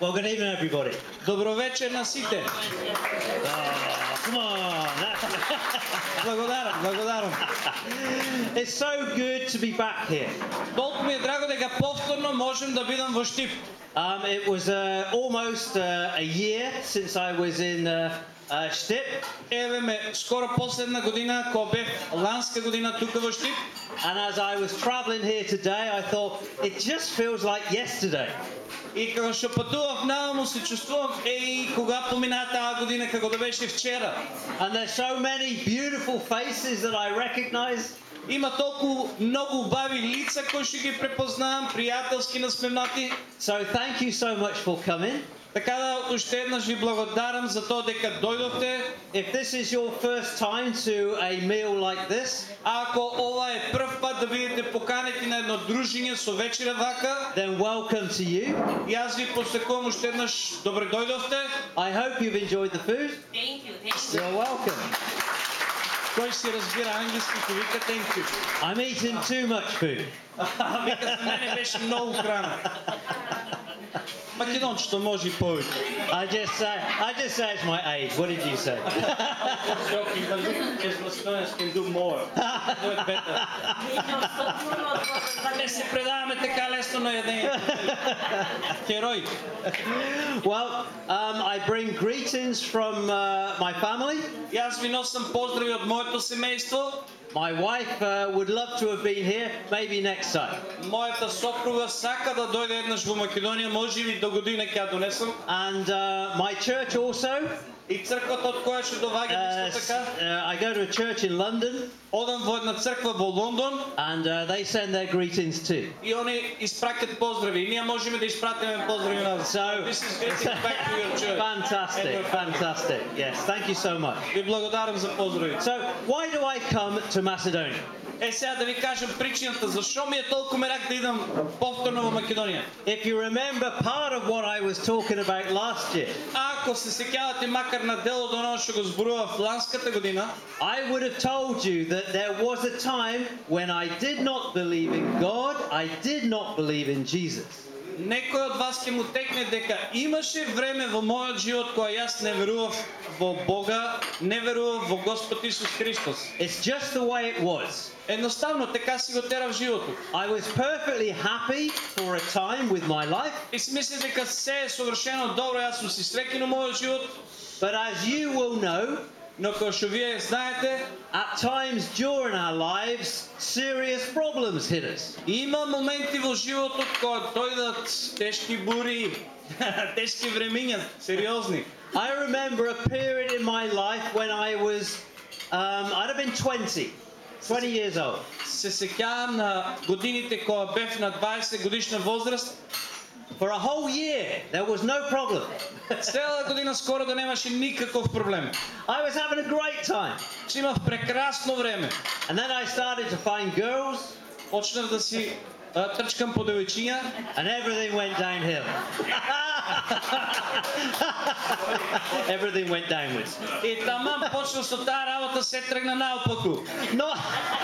Well, good evening, everybody. Добро вечер на сите. Come on. Благодарам, благодарам. It's so good to be back here. Толку ми е драго дека повторно можем да бидам во Штип. Um, it was uh, almost uh, a year since I was in uh, uh, Stip, Еве ме скоро последна година кога бев ланска година тука во Штип. and as I was traveling here today, I thought it just feels like yesterday. И кога што патував нааму се чувствував еј кога помина таа година како да беше вчера. And there's so many beautiful faces that I recognize. Има толку многу убави лица кои што ги препознавам, пријателски насмевнати. So thank you so much for coming. Така да уште еднаш ви благодарам за тоа дека дојдовте. If this is your first time to a meal like this, А ако ова е прв пат да бидете поканети на едно дружење со вечера вака, then welcome to you. и аз ви посекувам уште еднаш добре дојдовте. I hope you've enjoyed the food. Thank you, thank you. You're welcome. Кој си разбира англиски, ќе вика thank you. I'm eating too much food. А вика за мене беше многу храна. Македончето може и повеќе. I just say, I just say it's my age. What did you say? Joking, but just Macedonians can do more. Do it better. Не се предаваме така лесно на јадење. Херои. well, um, I bring greetings from uh, my family. И аз ви носам поздрави од моето семејство. My wife uh, would love to have been here, maybe next time. Мојата сопруга сака да дојде еднаш во Македонија, може би до година ќе ја донесам. And uh, my church also. И црквата од која што доаѓа Uh, исто s- така. uh, I go to a church in London, Одам во една црква во Лондон and uh, they send their greetings too. и они испраќаат поздрави. И ние можеме да испратиме поздрави на So, This is getting back to your church. And fantastic, your family. fantastic. Yes, thank you so much. Ви благодарам за поздравите. So, why do I come to Macedonia? Е, сега да ви кажам причината, защо ми е толкова мерак да идам повторно в Македония. If you remember part of what I was talking about last year, Ако се сеќавате макар на дело до оно што го зборував ланската година, I would have told you that there was a time when I did not believe in God, I did not believe in Jesus. Некој од вас ќе му текне дека имаше време во мојот живот кога јас не верував во Бога, не верував во Господ Исус Христос. It's just the way it was. Едноставно така си го терав животот. I was perfectly happy for a time with my life, И си мислев дека се е совршено добро, јас сум си среќен у мојот живот, but as you will know, но како што вие знаете, at times during our lives, serious problems hit us. Има моменти во животот кога дојдат тешки бури, тешки времиња, сериозни. I remember a period in my life when I was, um, I'd have been 20, 20 years old. Се сеќавам на годините кога бев на 20 годишна возраст. For a whole year, there was no problem. Цела година скоро да немаше никаков проблем. I was having a great time. Че имав прекрасно време. And then I started to find girls, Почнав да си а, трчкам по девојчиња and everything went downhill. everything went downwards. и таман почна со таа работа се тргна наопаку. Not,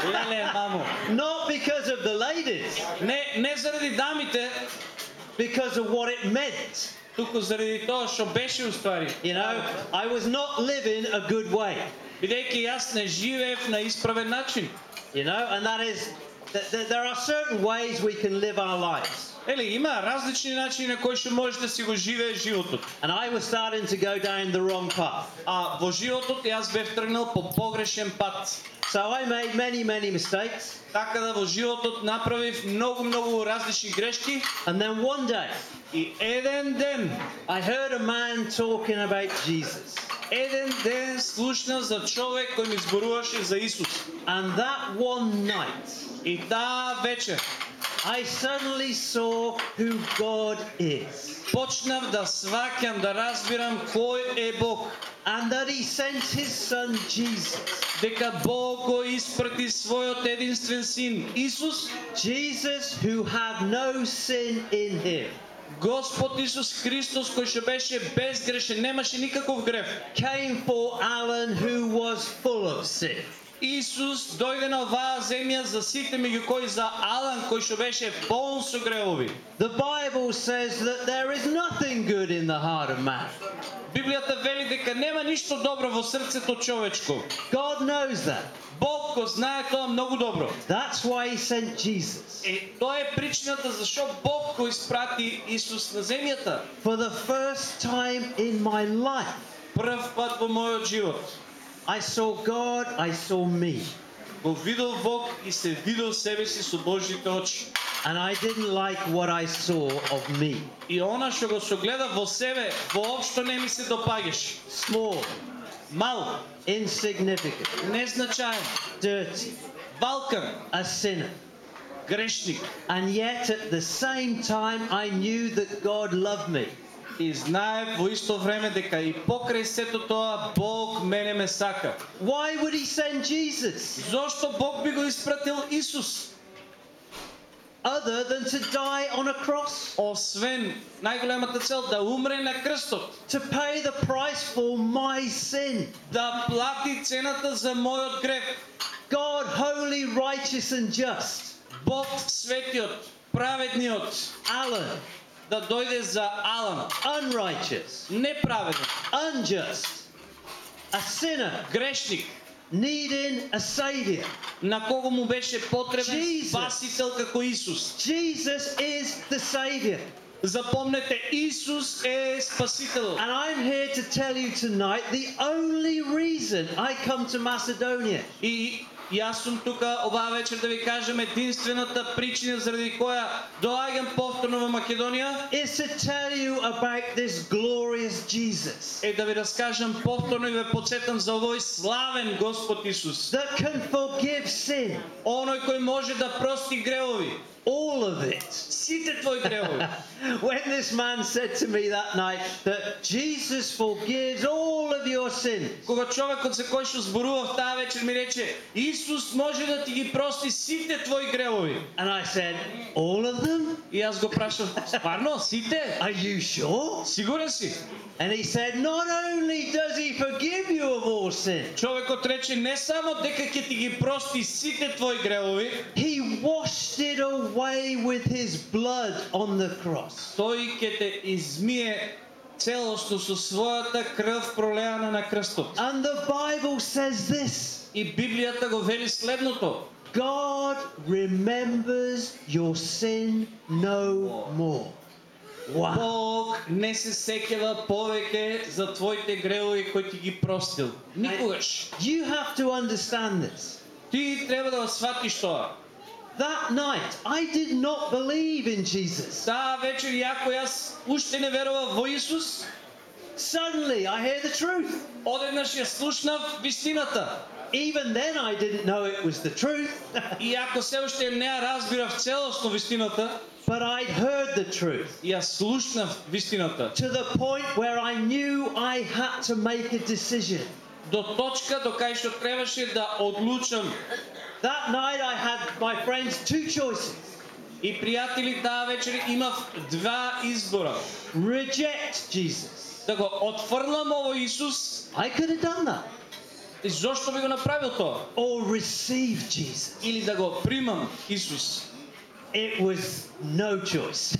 Леле, мамо. not because of the ladies, Не, не заради дамите, because of what it meant. туку заради тоа што беше уствари. You know, I was not living a good way. Бидејќи јас не живеев на исправен начин. You know, and that is that that there are certain ways we can live our lives. Ели, има различни начини на кои што можеш да си го живееш животот. And I was starting to go down the wrong path. А во животот јас бев тргнал по погрешен пат. So I made many, many mistakes. Така да во животот направив многу многу различни грешки And then one day, и еден ден, I heard a man talking about Jesus. Еден ден слушнав за човек кој ми зборуваше за Исус. And that one night, И таа вечер I suddenly saw who God is. почнав да сваќам, да разбирам кој е Бог. And that He sent His Son Jesus. Дека Бог го испрати својот единствен син Исус, Jesus, who had no sin in Him, Господ Исус Христос кој што беше безгрешен, немаше никаков грев. came for Alan, who was full of sin. Исус дојде на оваа земја за сите меѓу кои за Алан кој што беше полн со гревови. The Bible says that there is nothing good in the heart of man. Библијата вели дека нема ништо добро во срцето човечко. God knows that. Бог го знае тоа многу добро. That's why he sent Jesus. Е, тоа е причината зашо Бог го испрати Исус на земјата. For the first time in my life, Прв пат во мојот живот. I saw God, I saw me. Го видел Бог и се видел себе си со Божите очи. And I didn't like what I saw of me. И она што го согледа во себе, воопшто не ми се допаѓаше. Small, Мал, insignificant, незначаен, dirty, валкан, a sinner. грешник. And yet at the same time, I knew that God loved me. И знае во исто време дека и покрај сето тоа Бог мене ме сака. Why would he send Jesus Зошто Бог би го испратил Исус? other than to die on a cross? Освен најголемата цел да умре на крстот, To pay the price for my sin. да плати цената за мојот грев. God, holy, righteous, and just. Бог светиот, праведниот, Alan, да дојде за Алан, unrighteous, неправеден, unjust, a sinner, грешник, needing a savior. на кого му беше потребен Jesus. спасител како Исус. Jesus is the savior. Запомнете, Исус е спасител. And I'm here to tell you tonight the only reason I come to Macedonia И јас сум тука оваа вечер да ви кажам единствената причина заради која доаѓам повторно во Македонија. Is to tell you about this glorious Jesus. Е да ви раскажам повторно и ве подсетам за овој славен Господ Исус. that can forgive sin, Оној кој може да прости гревови, all of it. сите твои гревови. when this man said to me that night that Jesus forgives all of your sins, Кога човекот за кој што зборував таа вечер ми рече Исус може да ти ги прости сите твои гревови. and I said, All of them? И јас го прашав, стварно, сите? Are you sure? Сигурен си? And he said, Not only does he forgive you of all sin, Човекот рече не само дека ќе ти ги прости сите твои гревови, he washed it away with his blood on the cross. тој ќе те измие целосно со својата крв пролеана на крстот. And the Bible says this И Библијата го вели следното. God remembers your sin no more. Wow. Бог не се сеќава повеќе за твоите гревови кои ти ги простил. Никогаш. You have to understand this. Ти треба да го сватиш тоа. That night, I did not believe in Jesus. Таа вечер јако јас уште не верував во Исус, Suddenly, I hear the truth. одеднаш ја слушнав вистината. Even then, I didn't know it was the truth, И ако се уште не ја разбирав целосно вистината, but I'd heard the truth ја слушнав вистината. to the point where I knew I had to make a decision. До точка до кај што требаше да одлучам. That night, I had my friends two choices И пријатели таа вечер имав два избора. reject Jesus. Да го отфрлам овој Исус I could have done that. и зошто би го направил тоа? Or receive Jesus. Или да го примам Исус. It was no choice.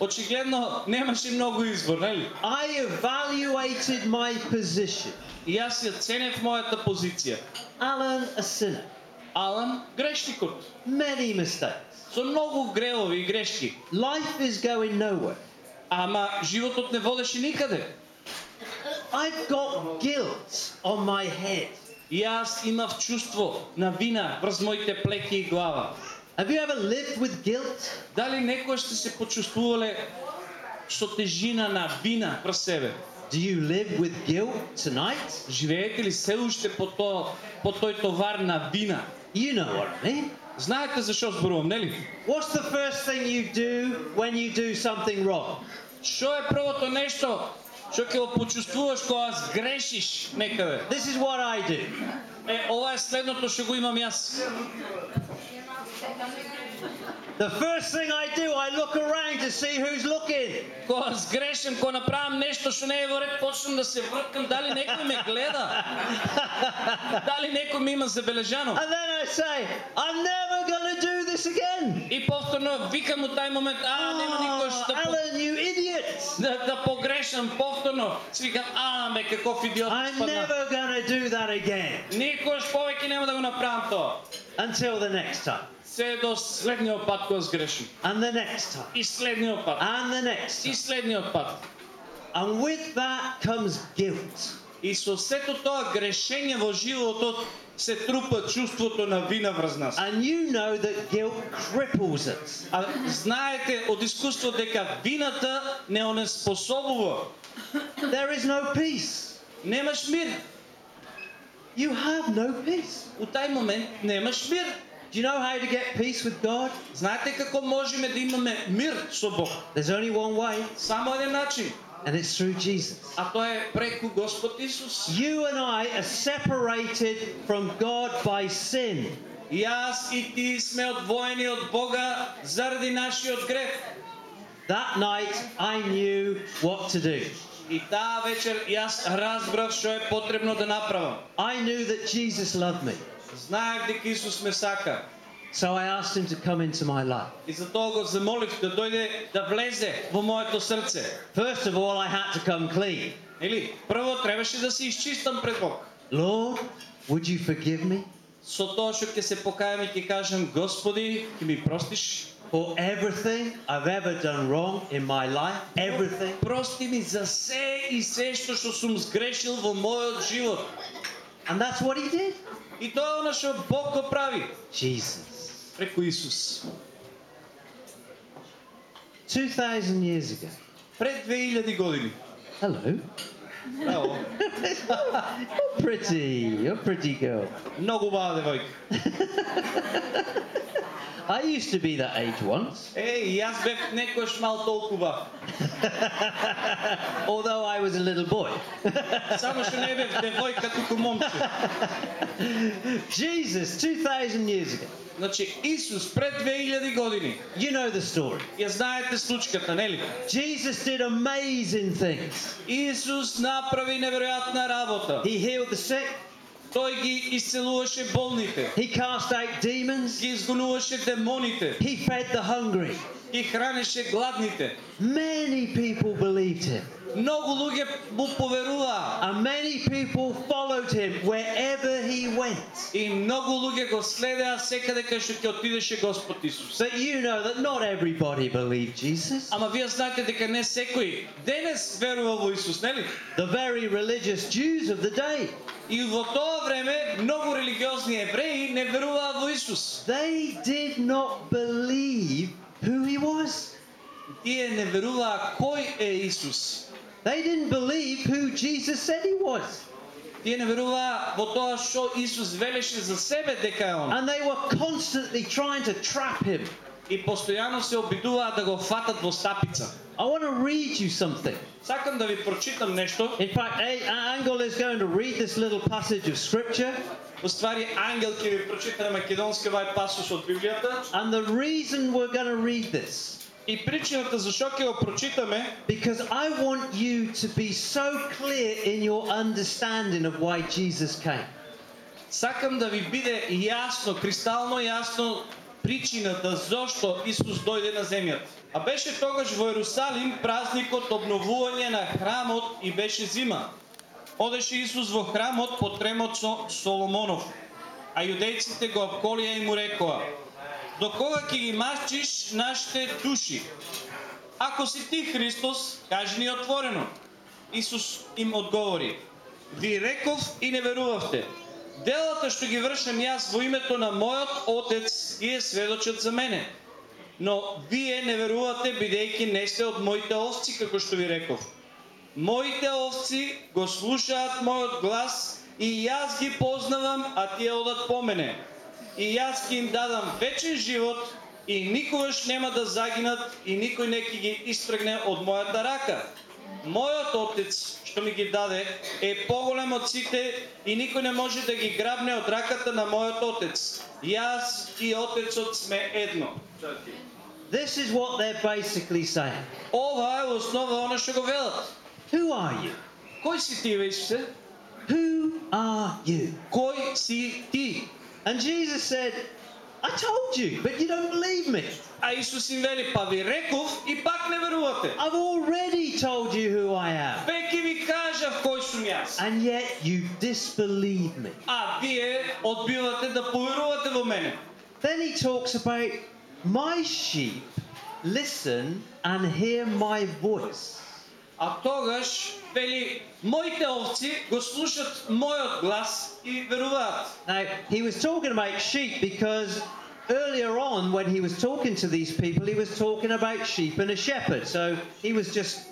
Очигледно немаше многу избор, нели? I evaluated my position. И јас ја ценев мојата позиција. Alan, a sinner. Алан, грешникот. Many mistakes. Со многу гревови и грешки. Life is going nowhere. Ама животот не водеше никаде. I've got guilt on my head. И јас имав чувство на вина врз моите плеки и глава. Have you ever lived with guilt? Дали некој сте се почувствувале со тежина на вина врз себе? Do you live with guilt tonight? Живеете ли се уште по, то, по тој товар на вина? You know what I mean. Знаете зашо зборувам, нели? What's the first thing you do when you do something wrong? Што е првото нешто што ќе го почувствуваш кога сгрешиш некаде? This is what I do. Е, ова е следното што го имам јас. The first thing I do, I look around to see who's looking. Кога сгрешам, кога направам нешто што не е во ред, почнам да се врткам дали некој ме гледа. дали некој ме има забележано. And then I say, I'm never going to do this again. И повторно викам у тај момент, а нема никој Oh, што по- Alan, you idiot. да, да погрешам повторно. Си викам, а, ме каков идиот I'm спадна. never going to do that again. Никош повеќе нема да го направам тоа. Until the next time. Се до следниот пат кога сгрешим. And the next time. И следниот пат. And the next И time. следниот пат. And with that comes guilt. И со сето тоа грешење во животот се трупа чувството на вина врз нас. And you know that guilt cripples us. А знаете од искуство дека вината не онеспособува. There is no peace. Немаш мир. You have no peace. У тај момент немаш мир. Do you know how to get peace with God? Знаете како можеме да имаме мир со Бог? There's only one way, Само еден начин, and it's through Jesus. а тоа е преку Господ Исус. You and I are separated from God by sin. Јас и ти сме одвоени од Бога заради нашиот грех. That night, I knew what to do. И таа вечер јас разбрав што е потребно да направам. I knew that Jesus loved me. Знаев дека Исус ме сака. So I asked him to come into my life. И затоа го замолив да дојде да влезе во моето срце. First of all, I had to come clean. Или прво требаше да се изчистам пред Бог. Lord, would you forgive me Со тоа што ќе се покајам и ќе кажам Господи, ќе ми простиш? for everything I've ever done wrong in my life? Everything? Прости ми за се и се што што сум сгрешил во мојот живот. And that's what he did. И тоа е она што Бог го прави Jesus. преку Исус. 2,000 years ago. Пред 2000 години. Hello. Браво. You're pretty. You're a pretty girl. Многу убава девојка. I used to be that age once, Е, и јас бев некојаш мал толкува. although I was a little boy. Само што не бев девојка, туку момче. Jesus, 2,000 years ago. Значи, Исус пред 2000 години. You know the story. Ја знаете случката, нели? Jesus did amazing things. Исус направи неверојатна работа. He healed the sick, Тој ги исцелуваше болните, he cast out demons, ги изгонуваше демоните, he fed the hungry. ги хранеше гладните. Many people believed him, Многу луѓе му поверуваа and many people followed him wherever he went. и многу луѓе го следеа секаде кај што ќе отидеше Господ Исус. But you know that not everybody believed Jesus. Ама вие знаете дека не секој денес верува во Исус, нели? The very religious Jews of the day, И во тоа време многу религиозни евреи не веруваа во Исус. they did not believe who he was. Тие не веруваа кој е Исус. They didn't believe who Jesus said he was. Тие не веруваа во тоа што Исус велеше за себе дека е он. And they were constantly trying to trap him. И постојано се обидуваа да го фатат во стапица. I want to read you something. Сакам да ви прочитам нешто. In fact, A- Angel is going to read this little passage of scripture. Уствари Ангел ќе ви прочита на македонски вај пасус од Библијата. And the reason we're going to read this, И причината зашо ќе го прочитаме because I want you to be so clear in your understanding of why Jesus came. Сакам да ви биде јасно, кристално јасно причината зошто Исус дојде на земјата. А беше тогаш во Ерусалим празникот обновување на храмот и беше зима. Одеше Исус во храмот под тремот со Соломонов, а јудејците го обколија и му рекоа: До кога ќе ги мачиш нашите души? Ако си ти Христос, кажи ни отворено. Исус им одговори: Ви реков и не верувавте. Делата што ги вршам јас во името на мојот Отец ги е сведочат за мене. Но вие не верувате бидејќи не сте од моите овци како што ви реков. Моите овци го слушаат мојот глас и јас ги познавам, а тие одат по мене. И јас ќе им дадам вечен живот и никогаш нема да загинат и никој не ќе ги истргне од мојата рака. Мојот отец што ми ги даде е поголем од сите и никој не може да ги грабне од раката на мојот отец. Јас и отецот сме едно. This is what they're basically saying. Ова е основа она што го велат. Who are you? Кој си ти, Исусе? Who are you? Кој си ти? And Jesus said, I told you, but you don't believe me. А Исус им вели, па ви реков и пак не верувате. I've already told you who I am. Веќе ви кажав кој сум јас. And yet you disbelieve me. А вие одбивате да поверувате во мене. Then he talks about my sheep listen and hear my voice. А тогаш вели моите овци го слушат мојот глас и веруваат. Now, he was talking about sheep because earlier on, when he was talking to these people, he was talking about sheep and a shepherd. So he was just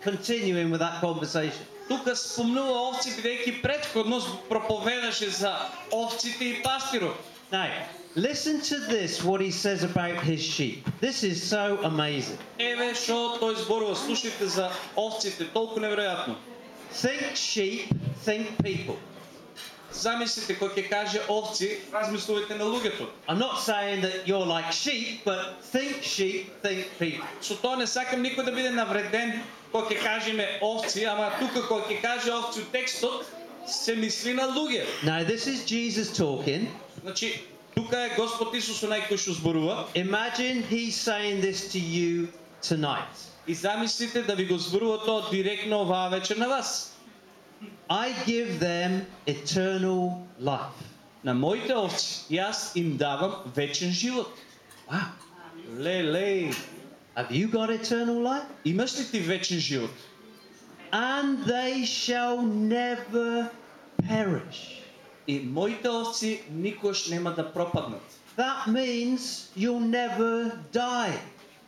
continuing with that conversation. Тука спомнува овци бидејќи претходно проповедаше за овците и пастирот. Now, listen to this what he says about his sheep. This is so amazing. Еве што тој зборува, слушайте за овците, толку неверојатно. Think sheep, think people. Замислите кој ќе каже овци, размислувајте на луѓето. I'm not saying that you're like sheep, but think sheep, think people. Со тоа не сакам никој да биде навреден кога ќе кажеме овци, ама тука кога ќе каже овци у текстот, се мисли на луѓе. Now, this is Jesus talking. Значи, тука е Господ Исус онај кој што зборува. Imagine he's saying this to you tonight. И замислите да ви го зборува тоа директно оваа вечер на вас. I give them eternal life. На моите овци јас им давам вечен живот. Wow. Леле, Have you got eternal life? имаш ли ти вечен живот? And they shall never perish. И моите овци никош нема да пропаднат. That means you'll never die.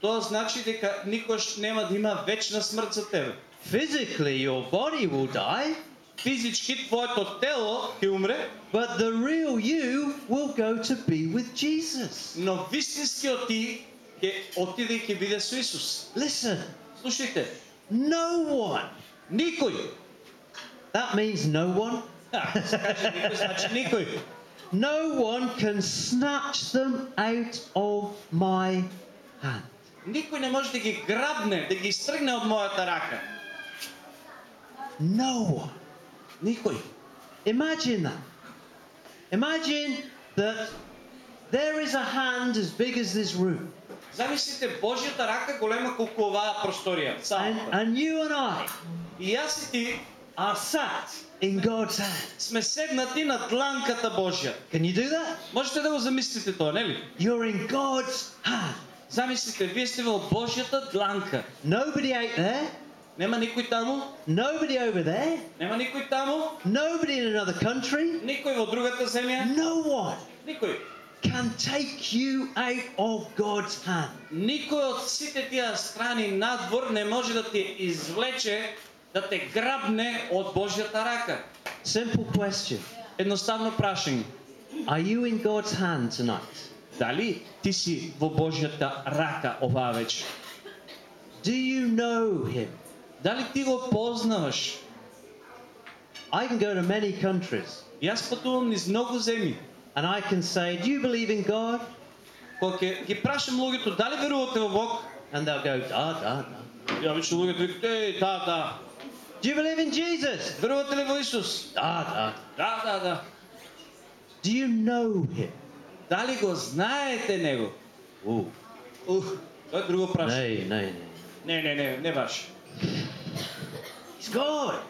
Тоа значи дека никош нема да има вечна смрт за тебе. Physically, your body will die, Физички твоето тело ќе умре, but the real you will go to be with Jesus. но вистинскиот ти ќе отиде и ќе биде со Исус. Listen, Слушайте, no one. никој, That means no one. а, се каже никој, значи никој, No one can snatch them out of my hand. никој не може да ги грабне, да ги стргне од мојата рака. No one. Никој. Imagine that. Imagine that there is a hand as big as this room, Замислите Божјата рака голема колку оваа просторија, and, цалата. and you and I И јас и ти are sat in God's hand. сме седнати на дланката Божја. Can you do that? Можете да го замислите тоа, нели? You're in God's hand. Замислите, вие сте во Божјата дланка. Nobody out there, Нема никој таму, nobody over there, нема никој таму, nobody in another country, никој во другата земја, no one никој. can take you out of God's hand. Никој од сите тие страни надвор не може да те извлече, да те грабне од Божјата рака. Simple question. Едноставно прашање. Are you in God's hand tonight? Дали ти си во Божјата рака оваа вечер? Do you know Him? Дали ти го познаваш? I can go to many countries Јас патувам низ многу земји. and I can say, Do you believe in God? Кога ќе ги прашам луѓето дали верувате во Бог, And they'll go, Da, da, da. ја обично луѓето викаат, еј, да, да. Do you believe in Jesus? Do you know him? He's God.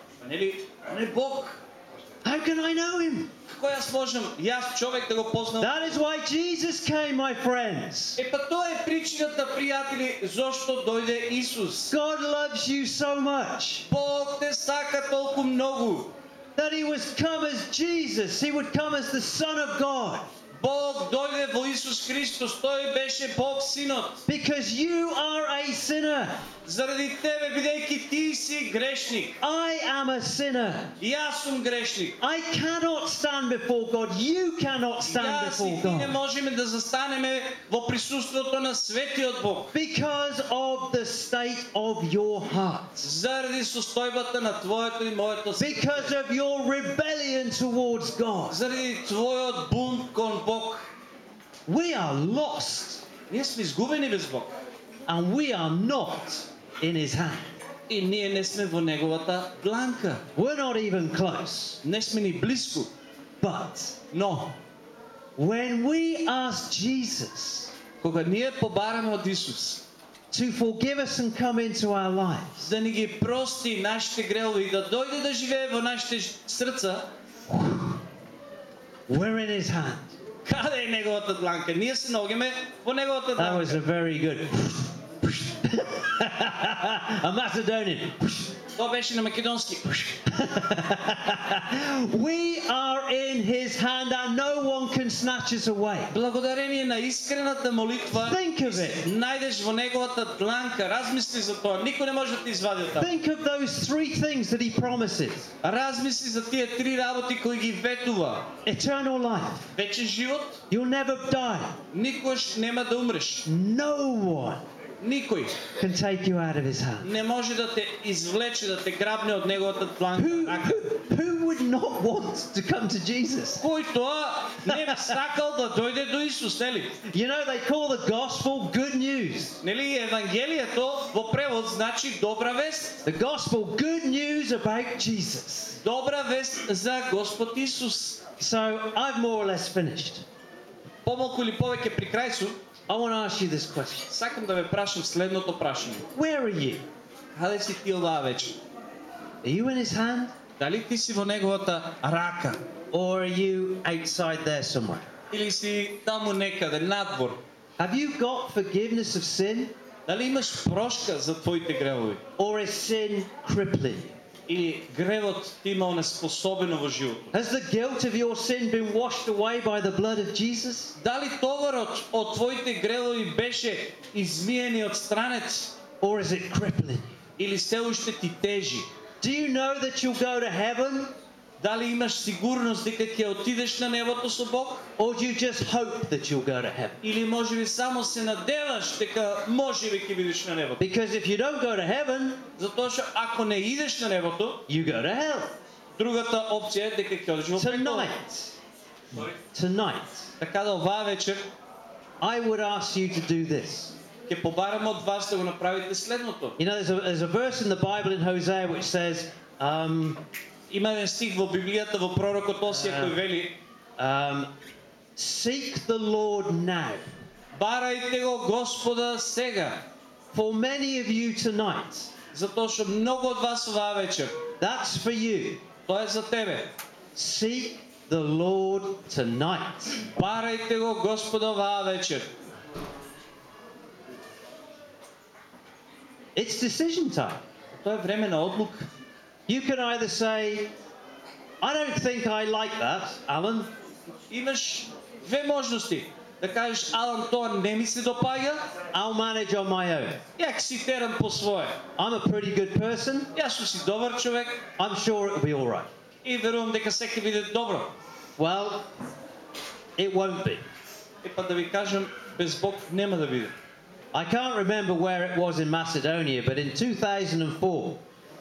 How can I know him? Како јас можам, јас човек да го познам? That is why Jesus came, my friends. Е па тоа е причината, пријатели, зошто дојде Исус. God loves you so much Бог те сака толку многу. that He was come as Jesus. He would come as the Son of God. Бог дојде во Исус Христос, тој беше Бог Синот. Because you are a sinner. Заради тебе, бидејќи ти си грешник. I am a sinner. И аз съм грешник. I cannot stand before God. You cannot И stand аз и before ти не God. можем да застанеме во присуството на светиот Бог. Because of the state of your heart. Заради состојбата на твоето и моето срце. Because of your rebellion towards God. Заради твојот бунт кон Бог. We are lost Ние сме изгубени без Бог. and we are not in His hand. И ние не сме во неговата дланка. We're not even close. Не сме ни близко. But Но, when we ask Jesus кога ние побараме од Исус, to forgive us and come into our lives, да ни ги прости нашите грехови и да дојде да живее во нашите срца, we're in His hand. каде е неговата дланка? Ние се наоѓаме во неговата That was дланка. a very good. a Macedonian. Тоа беше на македонски. we are in His hand and no one can snatch us away. Благодарение на искрената молитва, Think of it. најдеш во неговата дланка, размисли за тоа, никој не може да те извади од таму. Think of those three things that He promises Размисли за тие три работи кои ги ветува. eternal life. Вечен живот, You'll never die. никош нема да умреш. No one Никој can take you out of His hand. не може да те извлече, да те грабне од неговата дланка. Who, рака. who, who would not want to come to Jesus? Кој тоа не би сакал да дојде до Исус, нели? You know, they call the gospel good news. Нели Евангелието во превод значи добра вест. The gospel, good news about Jesus. Добра вест за Господ Исус. So I've more or less finished. Помалку или повеќе при крај сум, I want to ask you this question сакам да ве прашам следното прашање. Where are you? Каде си ти оваа вечер? Are you in his hand Дали ти си во неговата рака? or are you outside there somewhere? Или си таму некаде, надвор? Have you got forgiveness of sin Дали имаш прошка за твоите гревови? or is sin crippling you? Или гревот ти има онеспособено во животот? Has the guilt of your sin been washed away by the blood of Jesus? Дали товарот од твоите гревови беше измиени од странец? Or is it crippling you? Или се уште ти тежи? Do you know that you'll go to heaven Дали имаш сигурност дека ќе отидеш на небото со Бог? or do you just hope that you'll go to heaven? Или можеби само се надеваш дека можеби ќе бидеш на небото? Because if you don't go to heaven, Затоа што ако не идеш на небото, you go to hell. другата опција е дека ќе одиш во. Tonight, tonight, Така да оваа вечер I would ask you to do this. ќе побараме од вас да го направите следното. You know, there's a, there's a verse in the Bible in Hosea which says, um, Има еден стих во Библијата во пророкот Осија кој вели um, Seek the Lord now. Барајте го Господа сега, For many of you tonight, затоа што многу од вас оваа вечер, that's for you. тоа е за тебе. Seek the Lord tonight. Барајте го Господа оваа вечер. It's decision time. Тоа е време на одлука. You can either say, I don't think I like that, Alan, Имаш две можности. Да кажеш, Алан, тоа не ми се допаѓа, I'll manage on my own. ја ќе си терам по свое. I'm a pretty good person. Јас сум си добар човек I'm sure it'll be all right. и верувам дека се ќе биде добро. Well, it won't be. Е па да ви кажам, без Бог нема да биде. I can't remember where it was in Macedonia, but in 2004,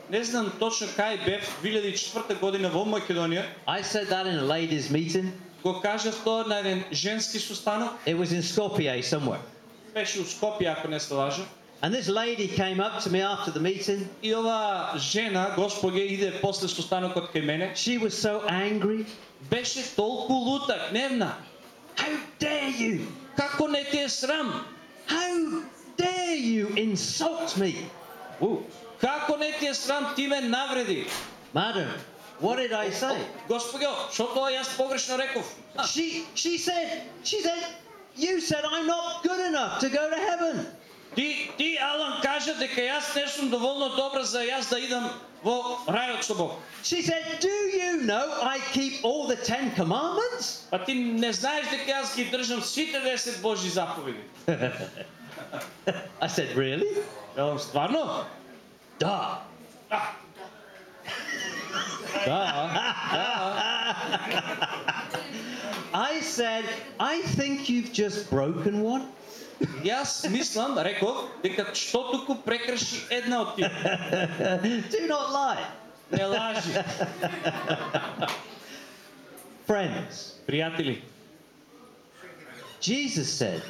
Не знам точно кај бев 2004 година во Македонија. I said that in a ladies' meeting. Го кажав тоа на еден женски состанок. It was in Skopje somewhere. Беше у Скопје, ако не се лажам. And this lady came up to me after the meeting. И оваа жена, господја, иде после состанокот кај мене. She was so angry. Беше толку лута, гневна. How dare you? Како не ти е срам? How dare you insult me? Ooh. Како не ти е срам, ти ме навреди. Madam, what did I say? Господјо, што тоа јас погрешно реков? А, She she said she said you said I'm not good enough to go to heaven. Ти, ти, Алан, кажа дека јас не сум доволно добра за јас да идам во рајот со Бог. She said, "Do you know I keep all the 10 commandments?" Па ти не знаеш дека јас ги држам сите 10 Божји заповеди. I said, "Really?" Велам, стварно? Duh. Duh. I said, I think you've just broken one. Yes, аз reko, dekat дека што туку прекрши една од. Do not lie. Не лажи. Friends. Пријатели. Jesus said,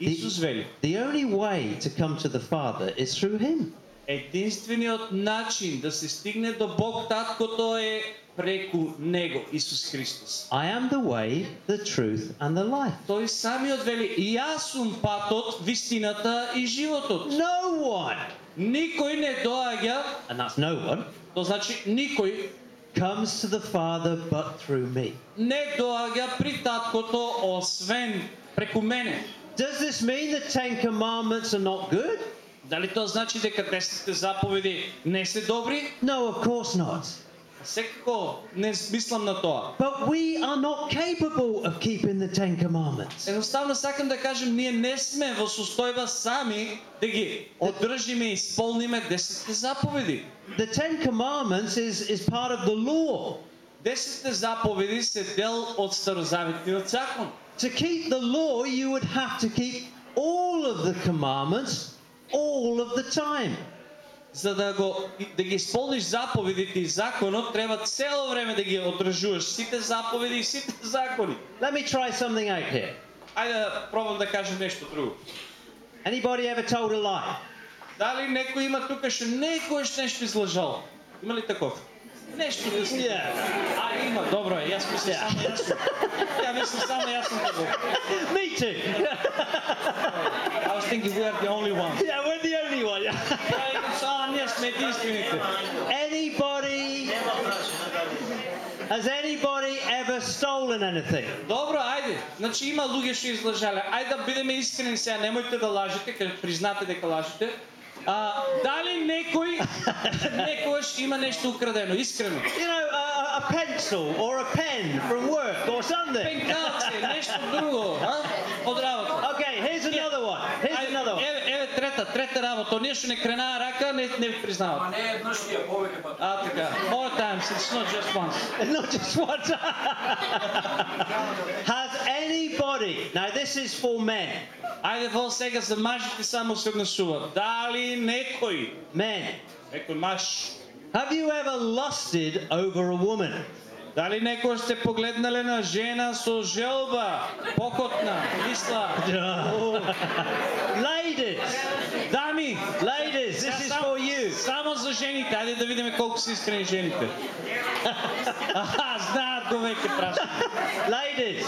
Исус вели, the only way to come to the Father is through him. Единствениот начин да се стигне до Бог таткото е преку Него, Исус Христос. I am the way, the truth, and the life. Тој самиот вели, јас сум патот, вистината и животот. No one, Никој не доаѓа, and that's no one, то значи никој comes to the Father but through me. не доаѓа при таткото освен преку мене. Does this mean the Ten Commandments are not good? Дали тоа значи дека десетте заповеди не се добри? No, of course not. Секако не мислам на тоа. But we are not capable of keeping the Ten Commandments. Едноставно сакам да кажем, ние не сме во состојба сами да ги одржиме и исполниме десетте заповеди. The Ten Commandments is, is part of the law. Десетте заповеди се дел од старозаветниот закон. To keep the law, you would have to keep all of the commandments all of the time. За да го да ги исполниш заповедите и законот, треба цело време да ги одржуваш сите заповеди и сите закони. Let me try something out here. Ајде да пробам да кажем нешто друго. Anybody ever told a lie? Дали некој има тука што некојаш нешто излажал? Има ли таков? Нешто да си. Yeah. А, има, добро е, јас мислам само јас. Ја мислам само јас сум таков. Me too. I was thinking we are the only ones. yeah, we're the only one. Ја викам, са, ние сме единствените. anybody has anybody ever stolen anything? Добро, ајде. Значи има луѓе што излажале. Ајде да бидеме искрени сега, немојте да лажете, кога признате дека лажете. А, дали некој некојаш има нешто украдено, искрено? You know, a, a- a pencil or a pen from work or something. Пенкалце, нешто друго, а? Од работа. Okay, here's another one. Here's Ајде, another one. еве, еве трета, трета работа. Оние што не кренаа рака, не не признаваат. Не еднаш ти е повеќе пат. А така. More times, it's not just once. Not just one. has anybody? Now this is for men. Ајде во сега за мажите само се однесува. Дали некој, Men, некој маж, have you ever lusted over a woman? дали некој сте погледнале на жена со желба, покотна, мисла? Ladies, Дами, ladies, this is for you. Само за жените. Ајде да видиме колку се искрени жените. Аха, знаат го веќе прашам. Ladies,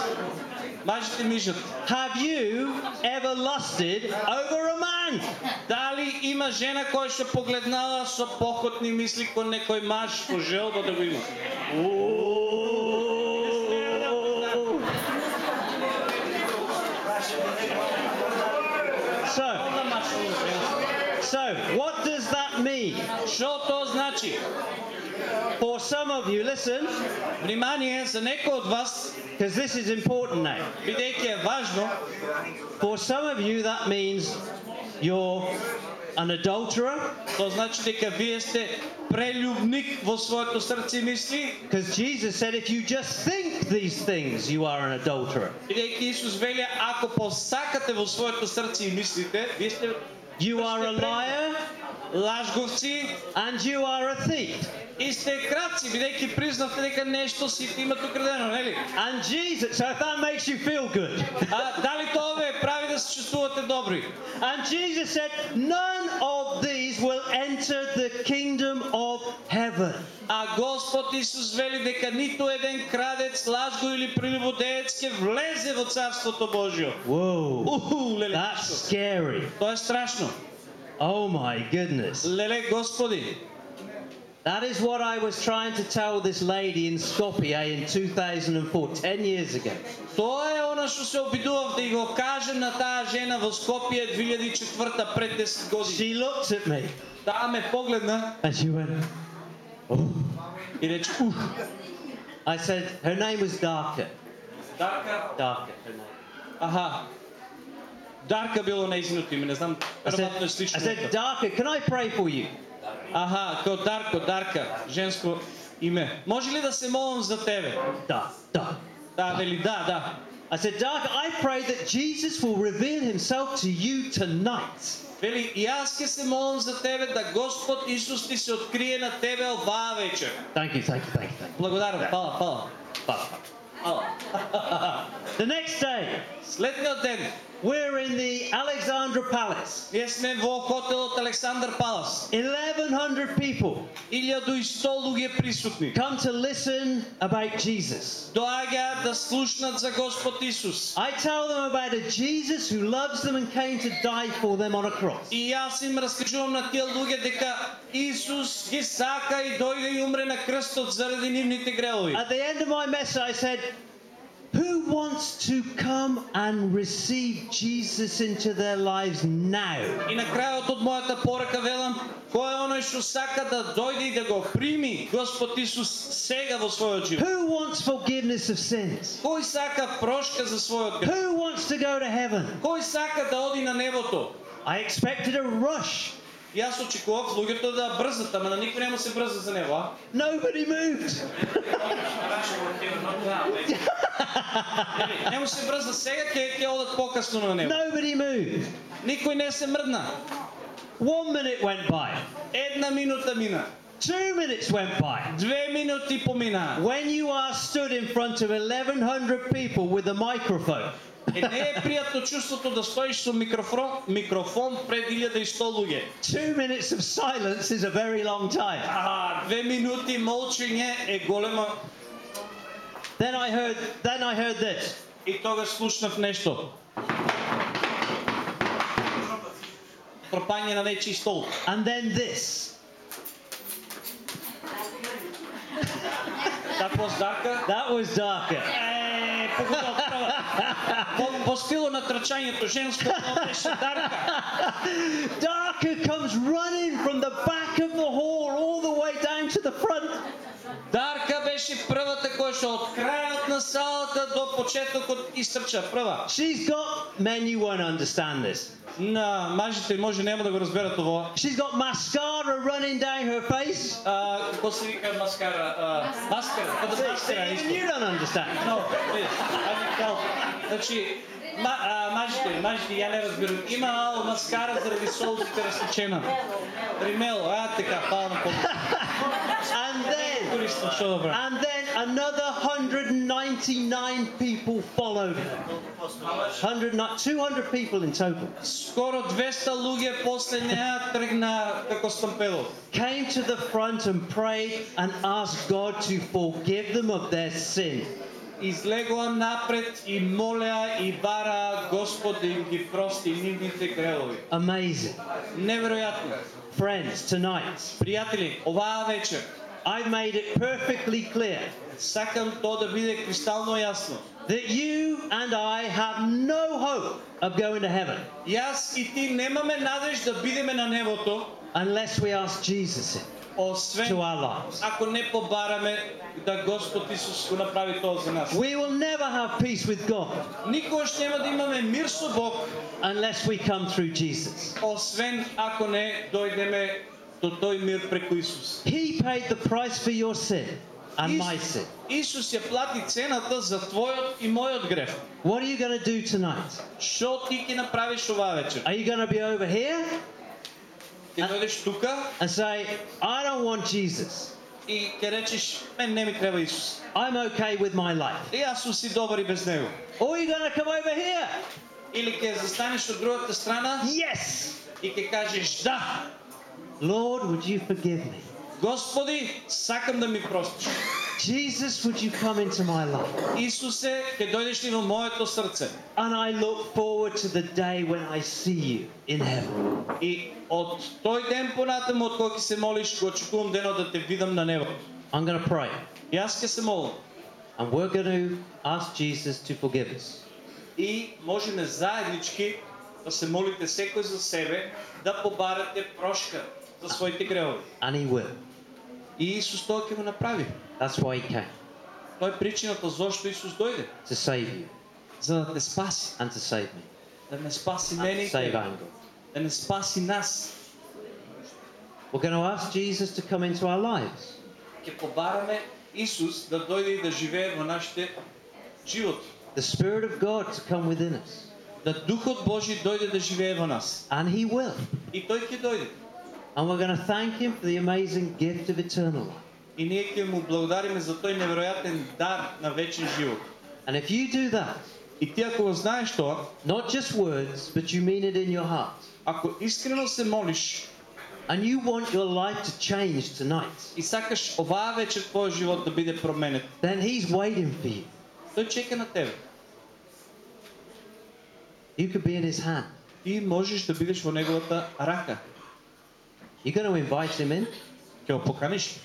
Мажите мижат. have you ever lusted over a man? Дали има жена која што погледнала со покотни мисли кон некој маж со желба да го има? So, На маж со жена. so what does that mean? Што тоа значи? For some of you, listen, Внимание за некој од вас, because this is important now. бидејќи е важно, For some of you, that means you're an adulterer, тоа значи дека вие сте прелюбник во своето срце и мисли, because Jesus said, if you just think these things, you are an adulterer. бидејќи Исус вели ако посакате во своето срце и мислите, вие сте You are a liar лажговци and you are a thief. и сте крадци, бидејќи признавте дека нешто сите имат украдено, нели? And Jesus, so if that makes you feel good. А дали тоа ве прави да се чувствувате добри? And Jesus said, none of these will enter the kingdom of heaven. А Господ Исус вели дека ниту еден крадец, лажго или прелюбодеец ќе влезе во Царството Божјо. Whoa, Уху, леле, that's што? scary. Тоа е страшно. Oh my goodness. Lele. That is what I was trying to tell this lady in Skopje in 2004, 10 years ago. Тоа е она што се обидував да го кажем на таа жена во Скопје 2004 пред 10 години. She looked at me. Таа ме погледна. And she went. Oh. И рече, I said her name was Darka. Darka. Darka her name. Aha. Дарка било нејзиното име, не знам, I said, веројатно е I слично. said, Darka, can I pray for you? Аха, као Дарко, Дарка, женско. име. Може ли да се молам за тебе? Da, da. Да, вели, да, да. I said, Dark, I pray that Jesus will reveal himself to you tonight. Вели, и аз ќе се молам за тебе да Господ Исус ти се открие на тебе оваа вечер. Thank you, thank you, thank you, thank you. Благодарам, фала, фала. But Фала. the next day, Следниот ден, we're in the Alexandra Palace. ние сме во хотелот Александар Палас. 1,100 people 1100 луѓе присутни. come to listen about Jesus. Доаѓаат да слушнат за Господ Исус. I tell them about a Jesus who loves them and came to die for them on a cross. И јас им раскажувам на тие луѓе дека Исус ги сака и дојде и умре на крстот заради нивните гревови. At the end of my message, I said, Who wants to come and receive Jesus into their lives now? И на крајот од мојата порака велам, кој е оној што сака да дојде и да го прими Господ Исус сега во својот живот? Who wants forgiveness of sins? Кој сака прошка за својот грев? Who wants to go to heaven? Кој сака да оди на небото? I expected a rush. Јас очекував луѓето да брзат, ама на никој нема се брза за него, а? Nobody moved. Нему се брза сега, ќе ќе одат покасно на него. Nobody moved. Никој не се мрдна. One minute went by. Една минута мина. Two minutes went by. Две минути поминаа. When you are stood in front of 1,100 people with a microphone, Е, не е пријатно чувството да стоиш со микрофон, микрофон пред 1100 луѓе. two minutes of silence is a very long time. А, две минути молчење е голема. Then I heard, then I heard this. И тогаш слушнав нешто. Пропање на нечи стол. And then this. That was darker. That was darker. На тръчанието женско беше дарка. Darka comes running from the back of the hall all the way down to the front. Беше првата која што од крајот на салата до почетокот истрча прва. She's got, men, you won't understand this. На мажите може нема да го разберат ова. She's got mascara running down her face. А, како се вика маскара? А, маскара, па да маскара even you don't understand. No, I need help. Значи, ма, а, мажите, мажите, ја не разбирам. Има мало маскара заради солзите разсечена. Римело, а така, на помощ. And then, Користам, што добра. and then another 199 people followed her. 100, 200 people in total Скоро 200 луѓе после неа тргна како стампело. came to the front and prayed and asked God to forgive them of their sin. Излегоа напред и молеа и бараа Господ да им ги прости нивните гревови. Amazing. Неверојатно. Friends, tonight, Пријатели, оваа вечер I've made it perfectly clear сакам тоа да биде кристално јасно. that you and I have no hope of going to heaven Јас и ти немаме надеж да бидеме на небото, unless we ask Jesus in to освен our lives. ако не побараме да Господ Исус го направи тоа за нас. We will never have peace with God Никогаш нема да имаме мир со Бог, unless we come through Jesus. освен ако не дојдеме до тој мир преку Исус. He paid the price for your sin and my Ис- sin. Исус ја плати цената за твојот и мојот грев. What are you going to do tonight? Што ти ќе направиш оваа вечер? Are you going to be over here Ќе дојдеш тука and say, I don't want Jesus. и ќе речеш, мен не ми треба Исус. I'm okay with my life. И јас сум си добар и без него. Or are you going to come over here? Или ќе застанеш од другата страна Yes. и ќе кажеш, да, Lord, would you forgive me? Господи, сакам да ми простиш. Jesus, would you come into my life? Исусе, ќе дојдеш ли во моето срце? And I look forward to the day when I see you in heaven. И од тој ден понатаму од кој ќе се молиш, го очекувам денот да те видам на небо. I'm going to pray. Јас ќе се молам. And we're going to ask Jesus to forgive us. И можеме заеднички да се молите секој за себе, да побарате прошка за своите гревови. And He will. И Исус тоа ќе го направи. That's why He came. Тоа е причината зошто Исус дојде. To save you За да те спаси. and to save me. Да не спаси мене to и save тебе. Angle. Да не спаси нас. We're going to ask Jesus to come into our lives. ќе побараме Исус да дојде и да живее во нашите животи. The Spirit of God to come within us. Да Духот Божи дојде да живее во нас. And He will. И тој ќе дојде. And we're going to thank Him for the amazing gift of eternal life. И ние ќе му благодариме за тој неверојатен дар на вечен живот. And if you do that, И ти ако го знаеш тоа, not just words, but you mean it in your heart, ако искрено се молиш and you want your life to change tonight, и сакаш оваа вечер твојот живот да биде променет, then He's waiting for you. тој чека на тебе. You could be in His hand. Ти можеш да бидеш во неговата рака. You're going to invite Him in. Ќе го поканиш.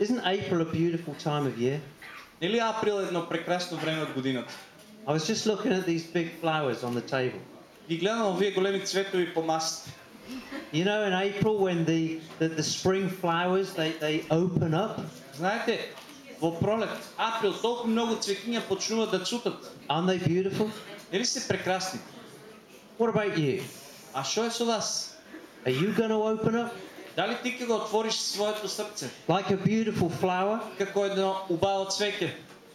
Isn't April a beautiful time of year? Нели април е едно прекрасно време од годината? I was just looking at these big flowers on the table. Ги гледам овие големи цветови по масите. You know, in April when the, the, the spring flowers they, they open up, Знаете, во пролет, април, толку многу цветиња почнуваат да цутат. aren't they beautiful? Нели се прекрасни? What about you? А што е со вас? Are you going to open up Дали ти ќе го отвориш своето срце like a beautiful flower како едно убаво цвеќе,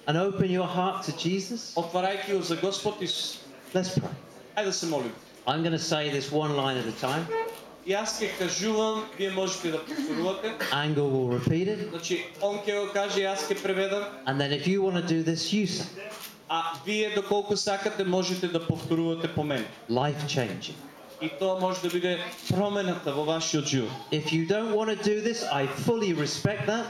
and open your heart to Jesus? отварајќи го за Господ Исус? Let's pray. Ајде да се молим. I'm going to say this one line at a time. И аз ќе кажувам, вие можете да повторувате. Angle will repeat it. Значи, он ќе го каже, и аз ќе преведам. And then if you want to do this, you say, А вие доколку сакате можете да повторувате по мене. life changing. И тоа може да биде промената во вашиот живот. If you don't want to do this, I fully respect that.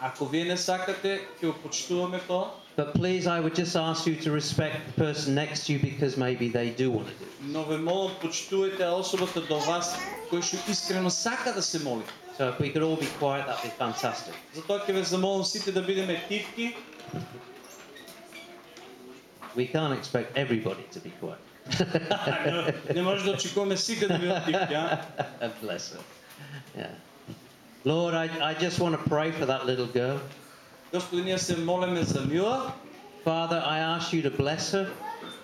Ако вие не сакате, ќе го почитуваме тоа. But please, I would just ask you to respect the person next to you because maybe they do want to do it. Но ве молам, почитувајте особата до вас, кој што искрено сака да се моли. So if we could all be quiet, that'd be fantastic. Затоа ќе ве замолам сите да бидеме тивки. We can't expect everybody to be quiet. Не може да очекуваме сите да бидат тивки, а? Bless her. Yeah. Lord, I, I just want to pray for that little girl. Господи, ние се молиме за Мила Father, I ask you to bless her.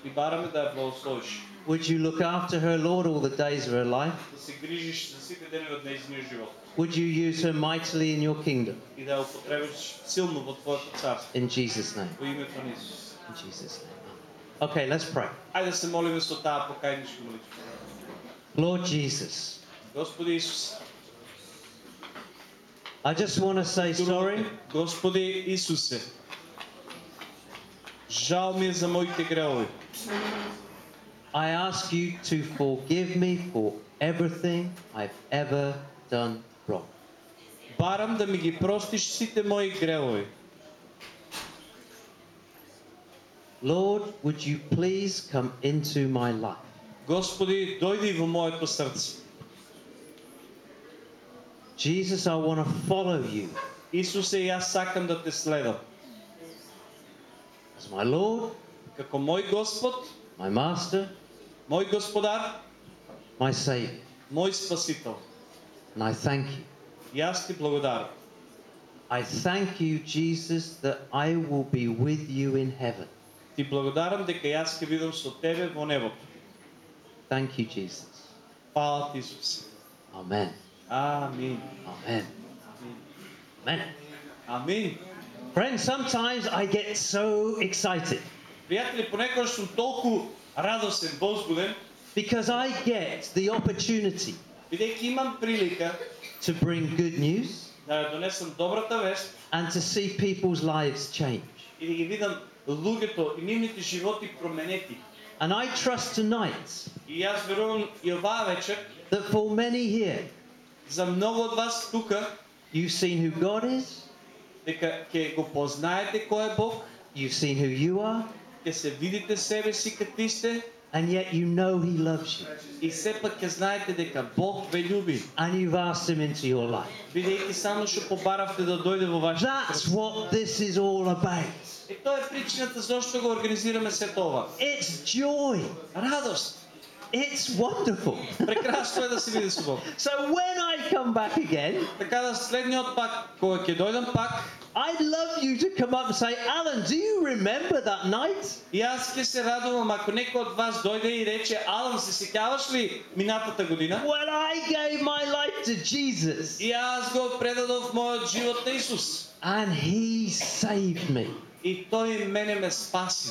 и бараме да ја благословиш. Would you look after her, Lord, all the days of her life? Да се грижиш за сите денови од нејзиниот живот Would you use her mightily in your kingdom? и да ја употребиш силно во твоето царство. In Jesus' name. Во името на Исус. In Jesus' name. Okay, let's pray. Ајде да се молиме со таа покајничка молитва. Lord Jesus, Господи Исус, I just want to say sorry. Господи Исусе, жал ми е за моите грехови. I ask you to forgive me for everything I've ever done wrong. Барам да ми ги простиш сите мои грехови. Lord, would you please come into my life? Господи, дојди во моето срце. Jesus, I want to follow you Исусе, јас сакам да те следам. as my Lord, Како мој Господ, my Master, мој Господар, my Savior. мој Спасител. And I thank you. Јас ти благодарам. I thank you, Jesus, that I will be with you in heaven. Ти благодарам дека јас ќе бидам со тебе во небото. Thank you, Jesus. Фала ти Исусе. Amen. Амин. Amen. Amen. Амин. Friends, sometimes I get so excited Пријатели, понекогаш сум толку радосен, возбуден, because I get the opportunity бидејќи имам прилика to bring good news да ја донесам добрата вест and to see people's lives change. и да ги видам луѓето и нивните животи променети. And I trust tonight И јас верувам и оваа вечер that for many here, за многу од вас тука you've seen who God is, дека ќе го познаете кој е Бог, you've seen who you are, ќе се видите себе си какви сте and yet you know He loves you. и сепак ќе знаете дека Бог ве љуби, And you've asked Him into your life. бидејќи само што побаравте да дојде во вашето That's срце. what this is all about. И тоа е причината зашто го организираме сето ова. It's joy. Радост. It's wonderful. Прекрасно е да се види со Бог. So when I come back again, Така да следниот пак, кога ќе дојдам пак, I'd love you to come up and say, Alan, do you remember that night? И аз ќе се радувам ако некој од вас дојде и рече, Алан, се сеќаваш ли минатата година? When I gave my life to Jesus И аз го предадов мојот живот на Исус. and he saved me. И тој мене ме спаси.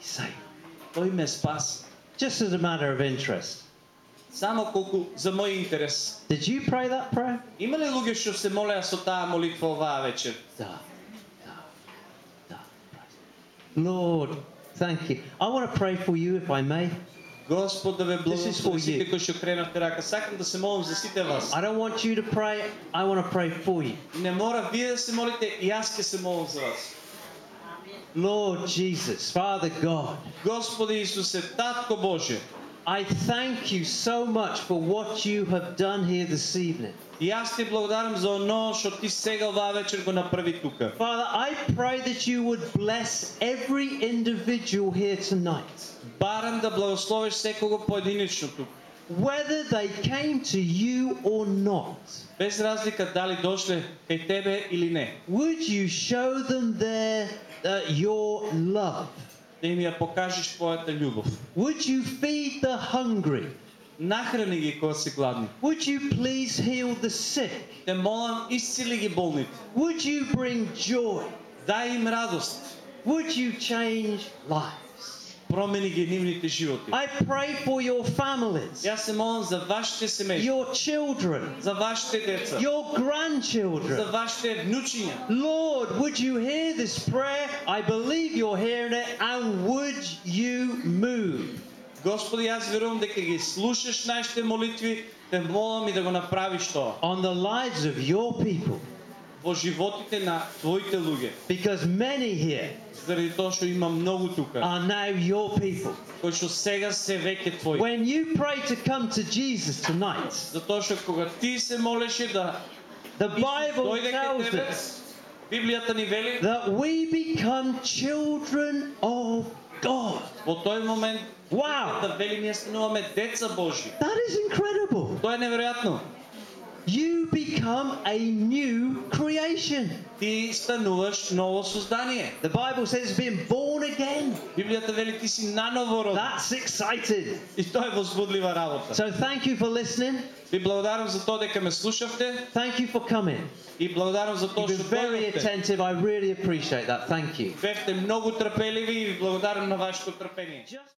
He saved me. Тој ме спаси. Just as a matter of interest. Само колку за мој интерес. Did you pray that prayer? Има ли луѓе што се молеа со таа молитва оваа вечер? Da, da, da. Lord, thank you. I want to pray for you if I may. Господ да ве This is for благослови сите you. кои што кренавте рака. Сакам да се молам за сите вас. I don't want you to pray, I want to pray for you. Не мора вие да се молите, и аз ќе се молам за вас. Lord Jesus, Father God, Господи Исусе, Татко Боже, I thank you so much for what you have done here this evening. и аз ти благодарам за оно што ти сега оваа вечер го направи тука. Father, I pray that you would bless every individual here tonight, Барам да благословиш секого поединечно тука. whether they came to you or not. Без разлика дали дошле кај тебе или не. Would you show them their, uh, your love? Да им ја покажеш твојата љубов. Would you feed the hungry? Нахрани ги кога си гладни. Would you please heal the sick? Те молам, исцели ги болните. Would you bring joy? Дај им радост. Would you change lives? Промени ги нивните животи. I pray for your families, Јас се молам за вашите семејства, your children, за вашите деца, your за grandchildren. вашите внучиња. Lord, would you hear this prayer? I believe you're hearing it, and would you move? Господи, јас верувам дека ги слушаш нашите молитви, те молам и да го направиш тоа On the lives of your people, во животите на твоите луѓе. because many here Заради тоа што има многу тука, are now your people. кои што сега се веќе твои. When you pray to come to Jesus tonight, Затоа што кога ти се молеше да the Исус Bible дојде кај tells тебе, us Библијата ни вели, that we become children of God. во тој момент Wow. да вели ние стануваме деца Божји. That is incredible. Тоа е неверојатно. You become a new creation. Ти стануваш ново создание. The Bible says being born again. Библијата вели ти си наново роден. That's exciting. И тоа е возбудлива работа. So thank you for listening. Ви благодарам за тоа дека ме слушавте Thank you for coming. и благодарам за тоа You've што been very дојдовте. attentive. I really appreciate that. Thank you. Бевте многу трпеливи и ви благодарам на вашето трпение. Just